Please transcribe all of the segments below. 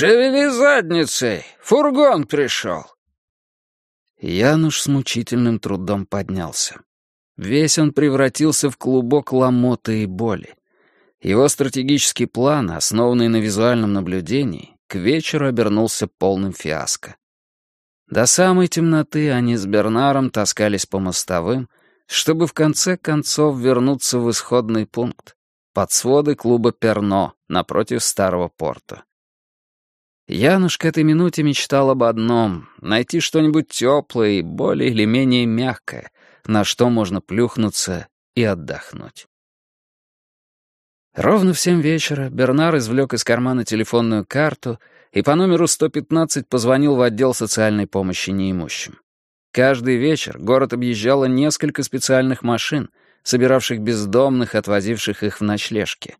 «Шевели задницей! Фургон пришел!» Януш с мучительным трудом поднялся. Весь он превратился в клубок ломоты и боли. Его стратегический план, основанный на визуальном наблюдении, к вечеру обернулся полным фиаско. До самой темноты они с Бернаром таскались по мостовым, чтобы в конце концов вернуться в исходный пункт, под своды клуба «Перно» напротив старого порта. Януш к этой минуте мечтал об одном — найти что-нибудь теплое и более или менее мягкое, на что можно плюхнуться и отдохнуть. Ровно в семь вечера Бернар извлек из кармана телефонную карту и по номеру 115 позвонил в отдел социальной помощи неимущим. Каждый вечер город объезжало несколько специальных машин, собиравших бездомных, отвозивших их в ночлежки.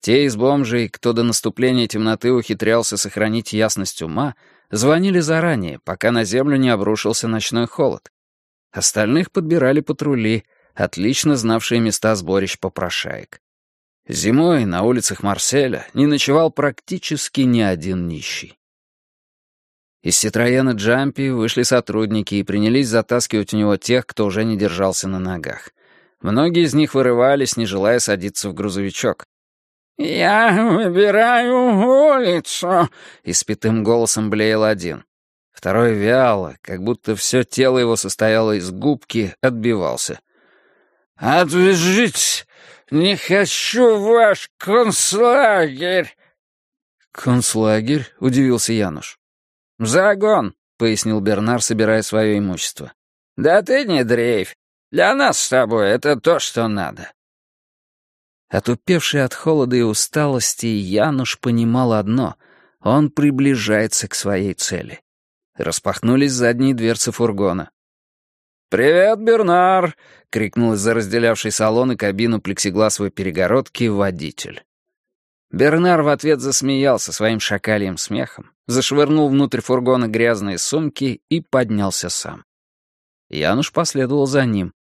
Те из бомжей, кто до наступления темноты ухитрялся сохранить ясность ума, звонили заранее, пока на землю не обрушился ночной холод. Остальных подбирали патрули, отлично знавшие места сборищ попрошаек. Зимой на улицах Марселя не ночевал практически ни один нищий. Из Ситроена Джампи вышли сотрудники и принялись затаскивать у него тех, кто уже не держался на ногах. Многие из них вырывались, не желая садиться в грузовичок. «Я выбираю улицу», — испитым голосом блеял один. Второй вяло, как будто все тело его состояло из губки, отбивался. «Отвяжитесь! Не хочу ваш концлагерь!» «Концлагерь?» — удивился Януш. «Загон», — пояснил Бернар, собирая свое имущество. «Да ты не дрейфь. Для нас с тобой это то, что надо». Отупевший от холода и усталости, Януш понимал одно — он приближается к своей цели. Распахнулись задние дверцы фургона. «Привет, Бернар!» — крикнул из-за разделявшей салон и кабину плексигласовой перегородки водитель. Бернар в ответ засмеялся своим шакальем смехом, зашвырнул внутрь фургона грязные сумки и поднялся сам. Януш последовал за ним.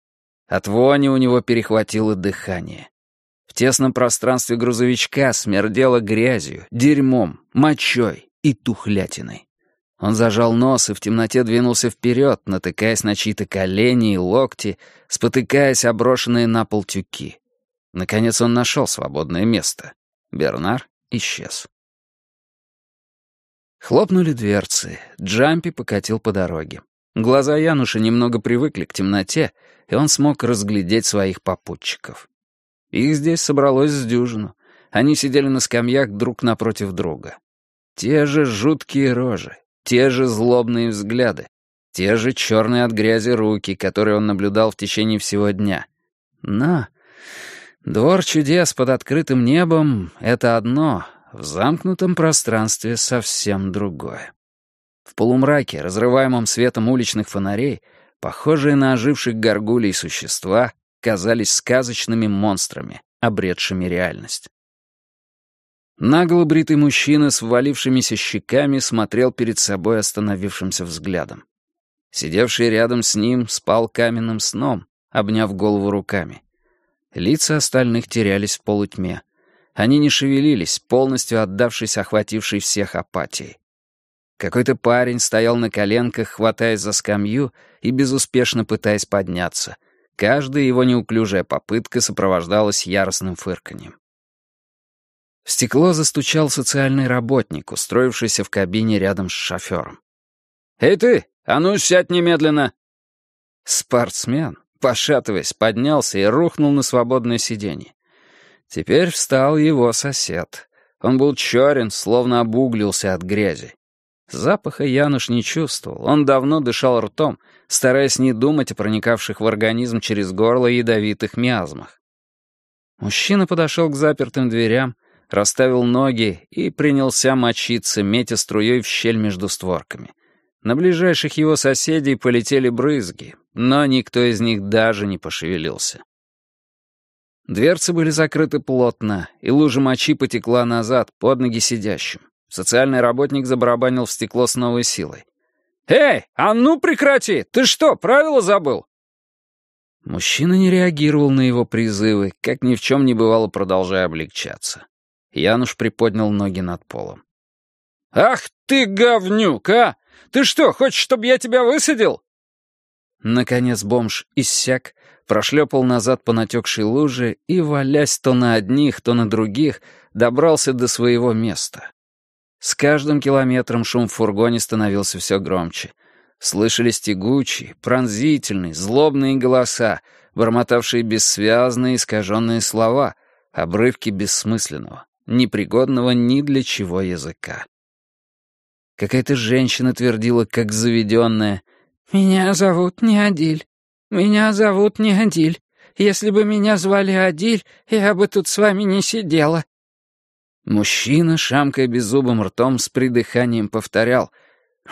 От вони у него перехватило дыхание. В тесном пространстве грузовичка смердело грязью, дерьмом, мочой и тухлятиной. Он зажал нос и в темноте двинулся вперед, натыкаясь на чьи-то колени и локти, спотыкаясь о брошенные на пол тюки. Наконец он нашел свободное место. Бернар исчез. Хлопнули дверцы. Джампи покатил по дороге. Глаза Януша немного привыкли к темноте, и он смог разглядеть своих попутчиков. Их здесь собралось с дюжину. Они сидели на скамьях друг напротив друга. Те же жуткие рожи, те же злобные взгляды, те же черные от грязи руки, которые он наблюдал в течение всего дня. Но двор чудес под открытым небом — это одно, в замкнутом пространстве совсем другое. В полумраке, разрываемом светом уличных фонарей, похожие на оживших горгулей существа казались сказочными монстрами, обретшими реальность. Нагло бритый мужчина с ввалившимися щеками смотрел перед собой остановившимся взглядом. Сидевший рядом с ним спал каменным сном, обняв голову руками. Лица остальных терялись в полутьме. Они не шевелились, полностью отдавшись охватившей всех апатией. Какой-то парень стоял на коленках, хватаясь за скамью и безуспешно пытаясь подняться. Каждая его неуклюжая попытка сопровождалась яростным фырканьем. В стекло застучал социальный работник, устроившийся в кабине рядом с шофером. «Эй ты, а ну сядь немедленно!» Спортсмен, пошатываясь, поднялся и рухнул на свободное сиденье. Теперь встал его сосед. Он был черен, словно обуглился от грязи. Запаха Януш не чувствовал, он давно дышал ртом, стараясь не думать о проникавших в организм через горло ядовитых миазмах. Мужчина подошел к запертым дверям, расставил ноги и принялся мочиться, метя струей в щель между створками. На ближайших его соседей полетели брызги, но никто из них даже не пошевелился. Дверцы были закрыты плотно, и лужа мочи потекла назад, под ноги сидящим. Социальный работник забарабанил в стекло с новой силой. «Эй, а ну прекрати! Ты что, правила забыл?» Мужчина не реагировал на его призывы, как ни в чем не бывало, продолжая облегчаться. Януш приподнял ноги над полом. «Ах ты, говнюк, а! Ты что, хочешь, чтобы я тебя высадил?» Наконец бомж иссяк, прошлепал назад по натекшей луже и, валясь то на одних, то на других, добрался до своего места. С каждым километром шум в фургоне становился все громче. Слышались тягучие, пронзительные, злобные голоса, бормотавшие бессвязные, искаженные слова, обрывки бессмысленного, непригодного ни для чего языка. Какая-то женщина твердила, как заведенная, «Меня зовут не Адиль. Меня зовут не Адиль. Если бы меня звали Адиль, я бы тут с вами не сидела». Мужчина, шамкая беззубым ртом, с придыханием повторял,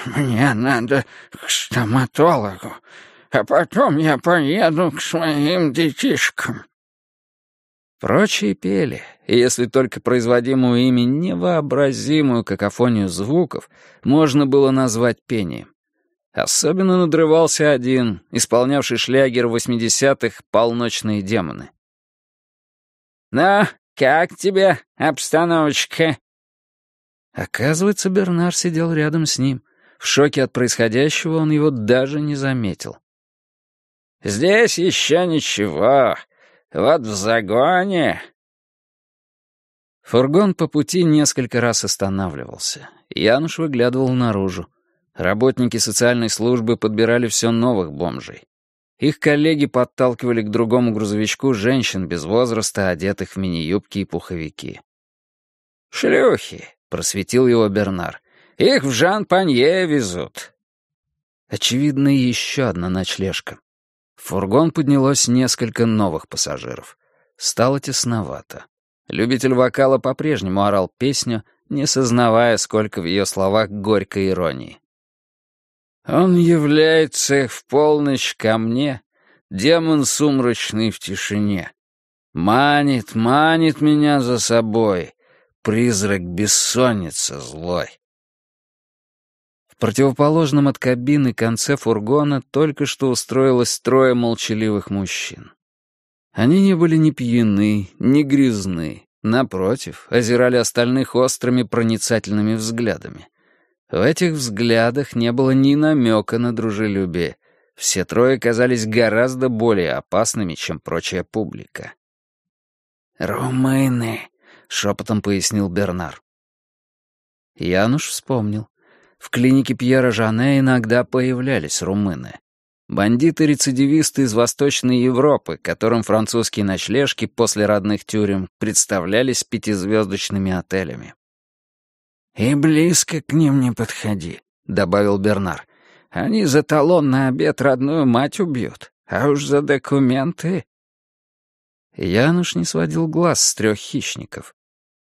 «Мне надо к стоматологу, а потом я поеду к своим детишкам». Прочие пели, и если только производимую ими невообразимую какофонию звуков можно было назвать пением. Особенно надрывался один, исполнявший шлягер восьмидесятых «Полночные демоны». «Ну, как тебе обстановочка?» Оказывается, Бернар сидел рядом с ним. В шоке от происходящего он его даже не заметил. «Здесь еще ничего. Вот в загоне...» Фургон по пути несколько раз останавливался. Януш выглядывал наружу. Работники социальной службы подбирали все новых бомжей. Их коллеги подталкивали к другому грузовичку женщин без возраста, одетых в мини-юбки и пуховики. «Шлюхи!» — просветил его Бернар. «Их в Жан-Панье везут». Очевидно, еще одна ночлежка. В фургон поднялось несколько новых пассажиров. Стало тесновато. Любитель вокала по-прежнему орал песню, не сознавая, сколько в ее словах горькой иронии. «Он является в полночь ко мне, демон сумрачный в тишине. Манит, манит меня за собой, призрак бессонница злой противоположном от кабины конце фургона только что устроилось трое молчаливых мужчин. Они не были ни пьяны, ни грязны. Напротив, озирали остальных острыми проницательными взглядами. В этих взглядах не было ни намека на дружелюбие. Все трое казались гораздо более опасными, чем прочая публика. «Румыны», — шепотом пояснил Бернар. Януш вспомнил. В клинике Пьера Жане иногда появлялись румыны. Бандиты-рецидивисты из Восточной Европы, которым французские ночлежки после родных тюрем представлялись пятизвездочными отелями. «И близко к ним не подходи», — добавил Бернар. «Они за талон на обед родную мать убьют, а уж за документы...» Януш не сводил глаз с трех хищников.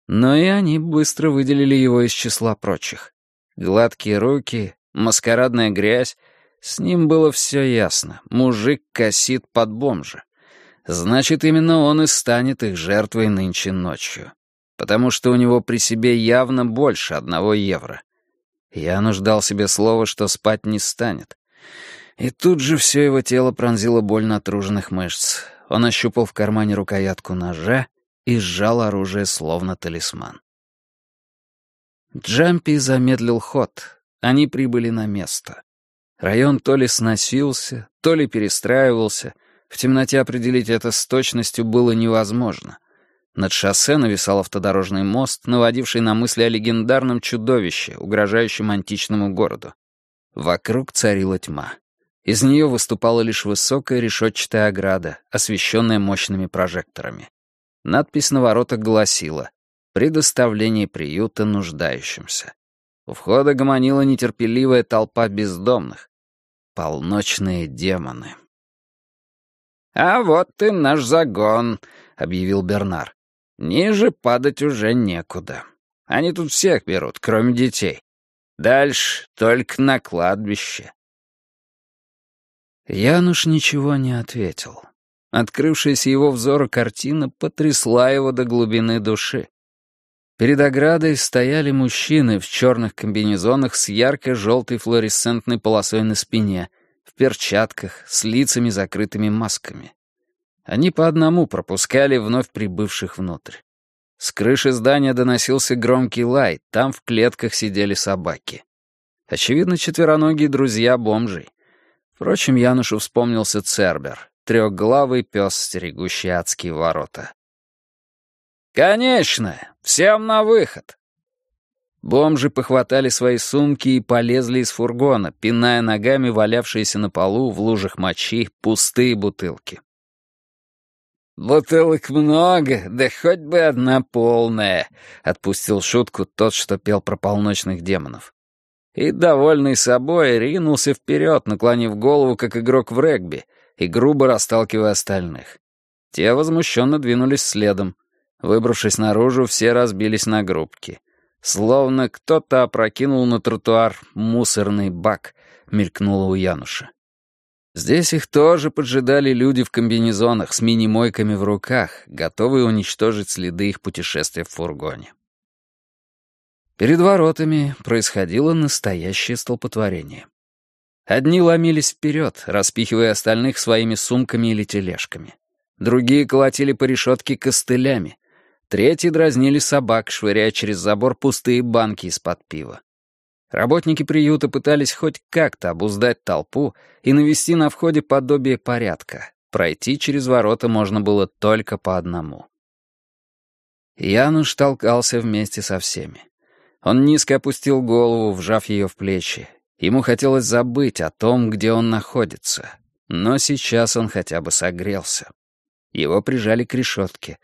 Но и они быстро выделили его из числа прочих. Гладкие руки, маскарадная грязь. С ним было все ясно. Мужик косит под бомжа. Значит, именно он и станет их жертвой нынче ночью. Потому что у него при себе явно больше одного евро. Я нуждал себе слова, что спать не станет. И тут же все его тело пронзило боль натруженных мышц. Он ощупал в кармане рукоятку ножа и сжал оружие словно талисман. Джампи замедлил ход. Они прибыли на место. Район то ли сносился, то ли перестраивался. В темноте определить это с точностью было невозможно. Над шоссе нависал автодорожный мост, наводивший на мысли о легендарном чудовище, угрожающем античному городу. Вокруг царила тьма. Из нее выступала лишь высокая решетчатая ограда, освещенная мощными прожекторами. Надпись на воротах гласила предоставлении приюта нуждающимся. У входа гомонила нетерпеливая толпа бездомных. Полночные демоны. «А вот и наш загон», — объявил Бернар. «Ниже падать уже некуда. Они тут всех берут, кроме детей. Дальше только на кладбище». Януш ничего не ответил. Открывшаяся его взору картина потрясла его до глубины души. Перед оградой стояли мужчины в черных комбинезонах с ярко-желтой флуоресцентной полосой на спине, в перчатках, с лицами закрытыми масками. Они по одному пропускали вновь прибывших внутрь. С крыши здания доносился громкий лай, там в клетках сидели собаки. Очевидно, четвероногие друзья бомжей. Впрочем, Янушу вспомнился Цербер, трехглавый пес, стерегущий адские ворота. «Конечно! Всем на выход!» Бомжи похватали свои сумки и полезли из фургона, пиная ногами валявшиеся на полу в лужах мочи пустые бутылки. «Бутылок много, да хоть бы одна полная», — отпустил шутку тот, что пел про полночных демонов. И, довольный собой, ринулся вперед, наклонив голову, как игрок в регби, и грубо расталкивая остальных. Те возмущенно двинулись следом. Выбравшись наружу, все разбились на группки. Словно кто-то опрокинул на тротуар мусорный бак, мелькнуло у Януша. Здесь их тоже поджидали люди в комбинезонах с мини-мойками в руках, готовые уничтожить следы их путешествия в фургоне. Перед воротами происходило настоящее столпотворение. Одни ломились вперед, распихивая остальных своими сумками или тележками. Другие колотили по решетке костылями. Третьи дразнили собак, швыряя через забор пустые банки из-под пива. Работники приюта пытались хоть как-то обуздать толпу и навести на входе подобие порядка. Пройти через ворота можно было только по одному. Януш толкался вместе со всеми. Он низко опустил голову, вжав ее в плечи. Ему хотелось забыть о том, где он находится. Но сейчас он хотя бы согрелся. Его прижали к решетке.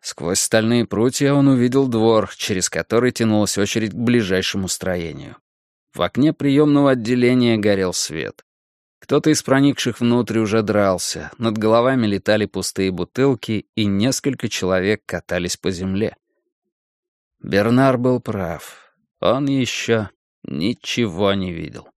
Сквозь стальные прутья он увидел двор, через который тянулась очередь к ближайшему строению. В окне приемного отделения горел свет. Кто-то из проникших внутрь уже дрался, над головами летали пустые бутылки, и несколько человек катались по земле. Бернар был прав. Он еще ничего не видел.